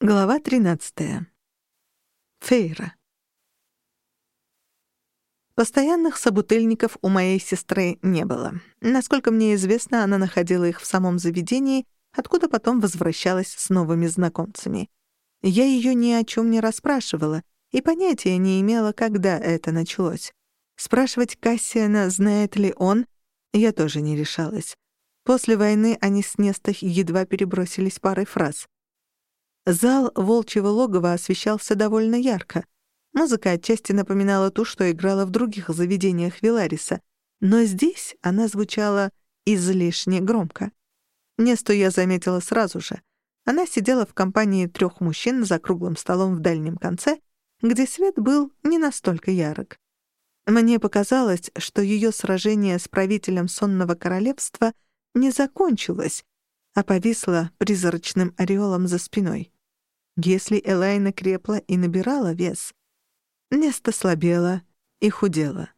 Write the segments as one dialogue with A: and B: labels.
A: Глава 13. Фейра. Постоянных собутыльников у моей сестры не было. Насколько мне известно, она находила их в самом заведении, откуда потом возвращалась с новыми знакомцами. Я ее ни о чем не расспрашивала и понятия не имела, когда это началось. Спрашивать Кассиана, знает ли он, я тоже не решалась. После войны они с Нестах едва перебросились парой фраз — Зал волчьего логова освещался довольно ярко. Музыка отчасти напоминала ту, что играла в других заведениях Вилариса, но здесь она звучала излишне громко. Несту я заметила сразу же. Она сидела в компании трех мужчин за круглым столом в дальнем конце, где свет был не настолько ярок. Мне показалось, что ее сражение с правителем сонного королевства не закончилось, а повисло призрачным ореолом за спиной. Если Элайна крепла и набирала вес, Неста слабела и худела.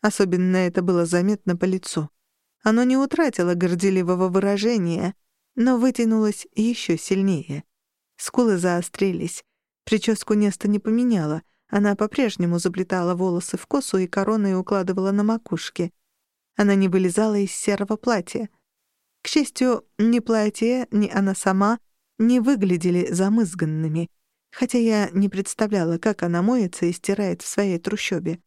A: Особенно это было заметно по лицу. Оно не утратило горделивого выражения, но вытянулось еще сильнее. Скулы заострились. Прическу Неста не поменяла. Она по-прежнему заплетала волосы в косу и короной укладывала на макушке. Она не вылезала из серого платья. К счастью, ни платье, ни она сама не выглядели замызганными, хотя я не представляла, как она моется и стирает в своей трущобе.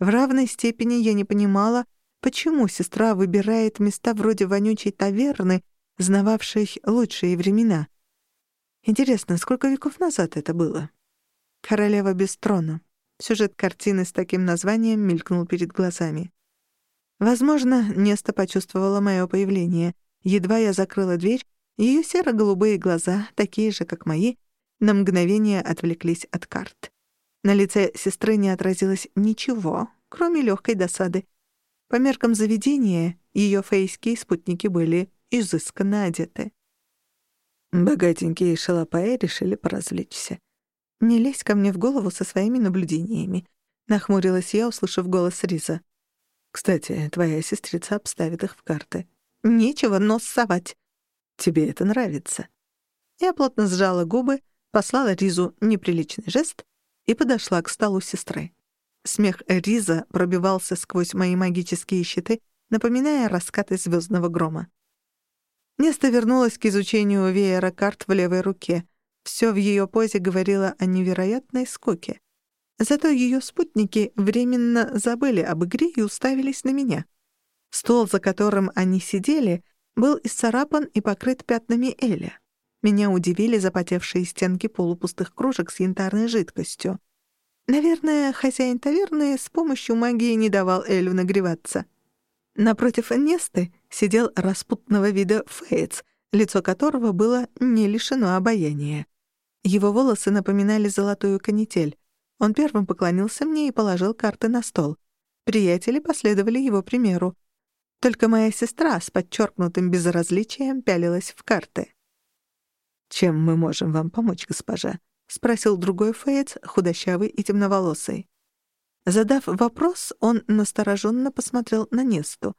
A: В равной степени я не понимала, почему сестра выбирает места вроде вонючей таверны, знававшей лучшие времена. Интересно, сколько веков назад это было? «Королева без трона». Сюжет картины с таким названием мелькнул перед глазами. Возможно, Неста почувствовала мое появление. Едва я закрыла дверь, ее серо-голубые глаза, такие же, как мои, на мгновение отвлеклись от карт. На лице сестры не отразилось ничего, кроме легкой досады. По меркам заведения ее фейские спутники были изысканно одеты. Богатенькие шалопаи решили поразвлечься. «Не лезь ко мне в голову со своими наблюдениями», — нахмурилась я, услышав голос Риза. «Кстати, твоя сестрица обставит их в карты». «Нечего нос совать», Тебе это нравится». Я плотно сжала губы, послала Ризу неприличный жест и подошла к столу сестры. Смех Риза пробивался сквозь мои магические щиты, напоминая раскаты звездного грома. Неста вернулась к изучению веера карт в левой руке. Все в ее позе говорило о невероятной скуке. Зато ее спутники временно забыли об игре и уставились на меня. Стол, за которым они сидели, был исцарапан и покрыт пятнами Эля. Меня удивили запотевшие стенки полупустых кружек с янтарной жидкостью. Наверное, хозяин таверны с помощью магии не давал Элю нагреваться. Напротив Несты сидел распутного вида Фейтс, лицо которого было не лишено обаяния. Его волосы напоминали золотую канитель. Он первым поклонился мне и положил карты на стол. Приятели последовали его примеру. Только моя сестра с подчеркнутым безразличием пялилась в карты. «Чем мы можем вам помочь, госпожа?» — спросил другой феец, худощавый и темноволосый. Задав вопрос, он настороженно посмотрел на Несту.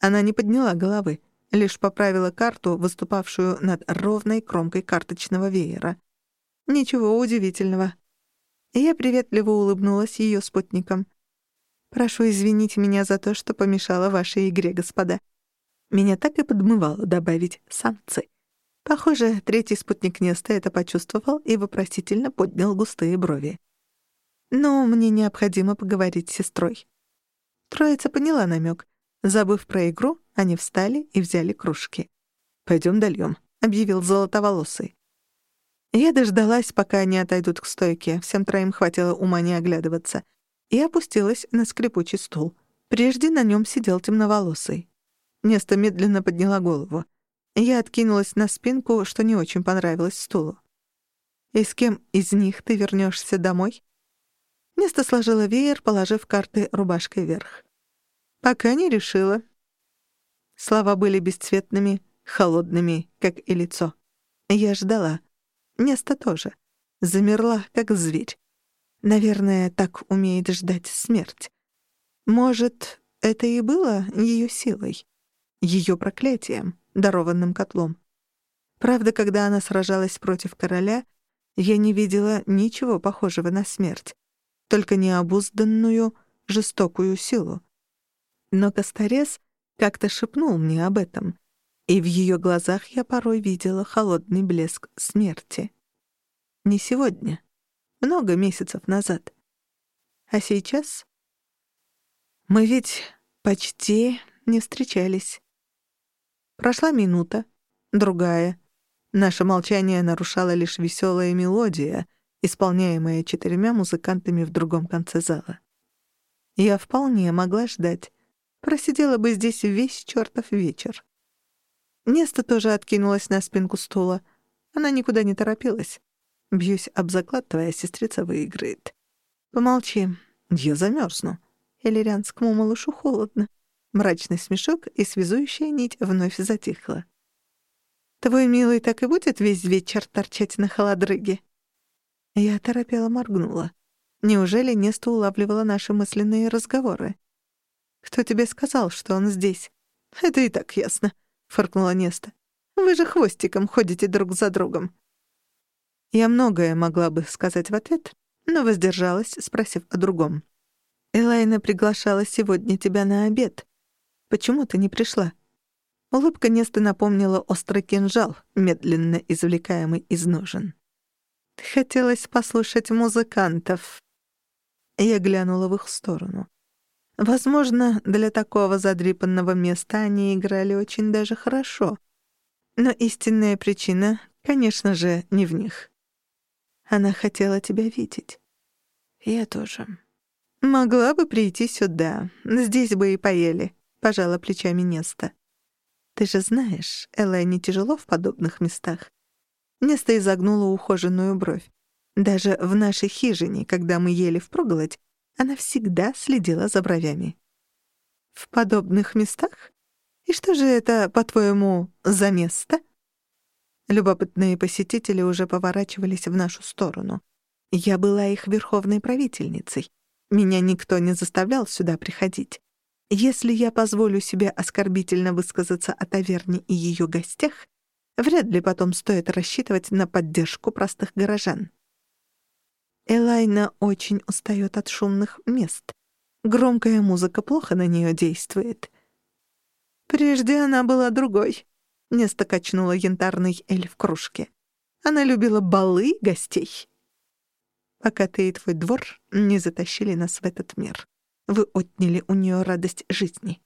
A: Она не подняла головы, лишь поправила карту, выступавшую над ровной кромкой карточного веера. Ничего удивительного. Я приветливо улыбнулась ее спутникам. Прошу извинить меня за то, что помешала вашей игре, господа. Меня так и подмывало добавить самцы. Похоже, третий спутник Неста это почувствовал и вопросительно поднял густые брови. Но мне необходимо поговорить с сестрой. Троица поняла намек. Забыв про игру, они встали и взяли кружки. Пойдем дольем, объявил золотоволосый. Я дождалась, пока они отойдут к стойке. Всем троим хватило ума не оглядываться — и опустилась на скрипучий стул. Прежде на нем сидел темноволосый. Неста медленно подняла голову. Я откинулась на спинку, что не очень понравилось стулу. «И с кем из них ты вернешься домой?» Неста сложила веер, положив карты рубашкой вверх. «Пока не решила». Слова были бесцветными, холодными, как и лицо. Я ждала. Неста тоже. Замерла, как зверь. Наверное, так умеет ждать смерть. Может, это и было ее силой, ее проклятием, дарованным котлом. Правда, когда она сражалась против короля, Я не видела ничего похожего на смерть, только необузданную, жестокую силу. Но Косторез как-то шепнул мне об этом, и в ее глазах я порой видела холодный блеск смерти. Не сегодня, много месяцев назад. А сейчас? Мы ведь почти не встречались. Прошла минута, другая. Наше молчание нарушала лишь веселая мелодия, исполняемая четырьмя музыкантами в другом конце зала. Я вполне могла ждать. Просидела бы здесь весь чертов вечер. Неста тоже откинулась на спинку стула. Она никуда не торопилась. Бьюсь об заклад, твоя сестрица выиграет. Помолчи, я замерзну. Элерианскому малышу холодно. Мрачный смешок и связующая нить вновь затихла. «Твой милый так и будет весь вечер торчать на холодрыге?» Я торопела моргнула. Неужели Неста улавливала наши мысленные разговоры? «Кто тебе сказал, что он здесь?» «Это и так ясно», — фыркнула Неста. «Вы же хвостиком ходите друг за другом». Я многое могла бы сказать в ответ, но воздержалась, спросив о другом. «Элайна приглашала сегодня тебя на обед. Почему ты не пришла?» Улыбка Несты напомнила острый кинжал, медленно извлекаемый из ножен. «Хотелось послушать музыкантов». Я глянула в их сторону. Возможно, для такого задрипанного места они играли очень даже хорошо. Но истинная причина, конечно же, не в них. Она хотела тебя видеть. Я тоже. Могла бы прийти сюда. Здесь бы и поели. Пожала плечами Неста. Ты же знаешь, Элайне тяжело в подобных местах. Неста изогнула ухоженную бровь. Даже в нашей хижине, когда мы ели впроголодь, она всегда следила за бровями. В подобных местах? И что же это, по-твоему, за место? Любопытные посетители уже поворачивались в нашу сторону. Я была их верховной правительницей. Меня никто не заставлял сюда приходить. Если я позволю себе оскорбительно высказаться о таверне и ее гостях, вряд ли потом стоит рассчитывать на поддержку простых горожан. Элайна очень устает от шумных мест. Громкая музыка плохо на нее действует. Прежде она была другой. Неста качнула янтарный эль в кружке. Она любила балы гостей. Пока ты и твой двор не затащили нас в этот мир. Вы отняли у нее радость жизни.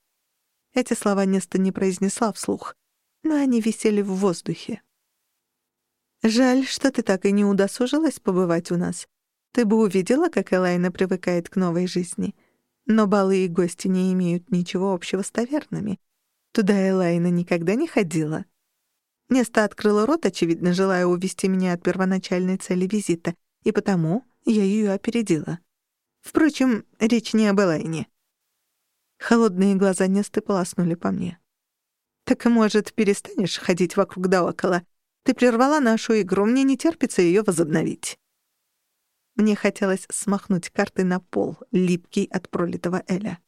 A: Эти слова Неста не произнесла вслух, но они висели в воздухе. Жаль, что ты так и не удосужилась побывать у нас. Ты бы увидела, как Элайна привыкает к новой жизни. Но балы и гости не имеют ничего общего с тавернами. Туда Элайна никогда не ходила. Неста открыла рот, очевидно, желая увести меня от первоначальной цели визита, и потому я ее опередила. Впрочем, речь не об Элайне. Холодные глаза Несты полоснули по мне. «Так, может, перестанешь ходить вокруг да около? Ты прервала нашу игру, мне не терпится ее возобновить». Мне хотелось смахнуть карты на пол, липкий от пролитого Эля.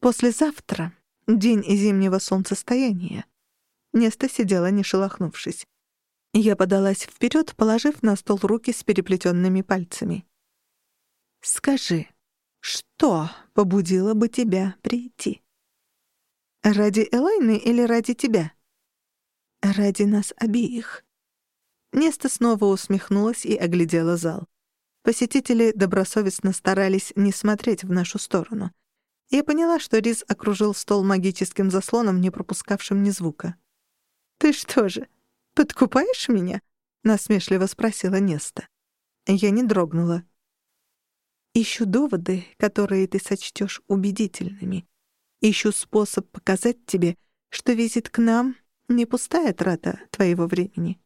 A: «Послезавтра День зимнего солнцестояния. Неста сидела, не шелохнувшись. Я подалась вперед, положив на стол руки с переплетенными пальцами. «Скажи, что побудило бы тебя прийти? Ради Элайны или ради тебя?» «Ради нас обеих». Неста снова усмехнулась и оглядела зал. Посетители добросовестно старались не смотреть в нашу сторону. Я поняла, что Риз окружил стол магическим заслоном, не пропускавшим ни звука. «Ты что же, подкупаешь меня?» — насмешливо спросила Неста. Я не дрогнула. «Ищу доводы, которые ты сочтешь убедительными. Ищу способ показать тебе, что визит к нам — не пустая трата твоего времени».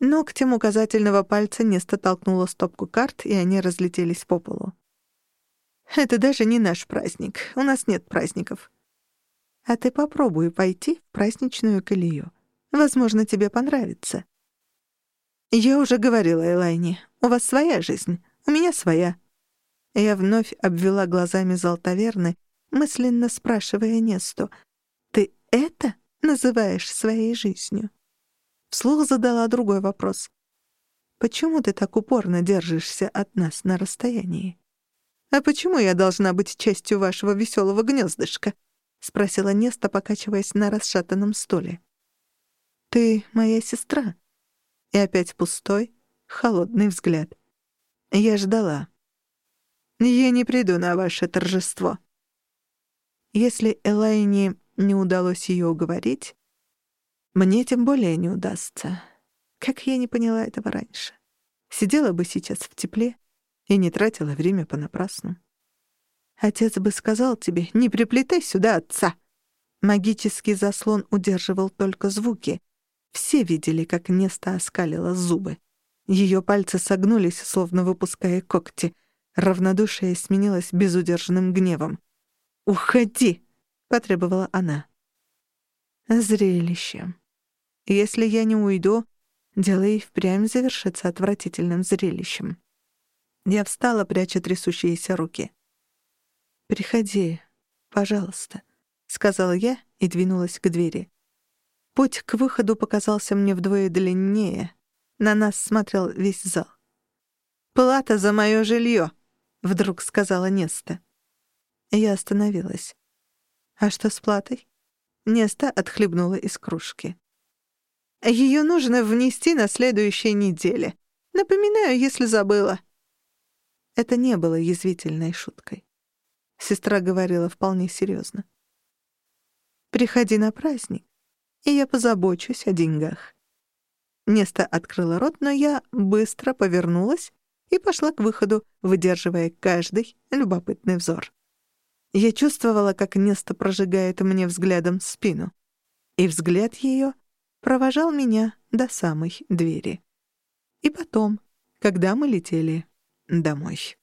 A: Ногтем указательного пальца Неста толкнула стопку карт, и они разлетелись по полу. Это даже не наш праздник. У нас нет праздников. А ты попробуй пойти в праздничную колею. Возможно, тебе понравится. Я уже говорила Элайне, у вас своя жизнь, у меня своя. Я вновь обвела глазами зал таверны, мысленно спрашивая Несту, «Ты это называешь своей жизнью?» Вслух задала другой вопрос. почему ты так упорно держишься от нас на расстоянии? А почему я должна быть частью вашего веселого гнездышка? спросила Неста, покачиваясь на расшатанном стуле. Ты моя сестра. И опять пустой, холодный взгляд. Я ждала. Я не приду на ваше торжество. Если Элайне не удалось ее уговорить, мне тем более не удастся. Как я не поняла этого раньше. Сидела бы сейчас в тепле и не тратила время понапрасну. Отец бы сказал тебе, не приплетай сюда отца. Магический заслон удерживал только звуки. Все видели, как Неста оскалила зубы. Ее пальцы согнулись, словно выпуская когти. Равнодушие сменилось безудержным гневом. «Уходи!» — потребовала она. Зрелище. Если я не уйду, дело и впрямь завершится отвратительным зрелищем. Я встала, пряча трясущиеся руки. «Приходи, пожалуйста», — сказала я и двинулась к двери. Путь к выходу показался мне вдвое длиннее. На нас смотрел весь зал. «Плата за моё жилье», — вдруг сказала Неста. Я остановилась. «А что с платой?» Неста отхлебнула из кружки. Ее нужно внести на следующей неделе. Напоминаю, если забыла». Это не было язвительной шуткой. Сестра говорила вполне серьезно. «Приходи на праздник, и я позабочусь о деньгах». Неста открыла рот, но я быстро повернулась и пошла к выходу, выдерживая каждый любопытный взор. Я чувствовала, как Неста прожигает мне взглядом спину. И взгляд ее провожал меня до самой двери. И потом, когда мы летели домой.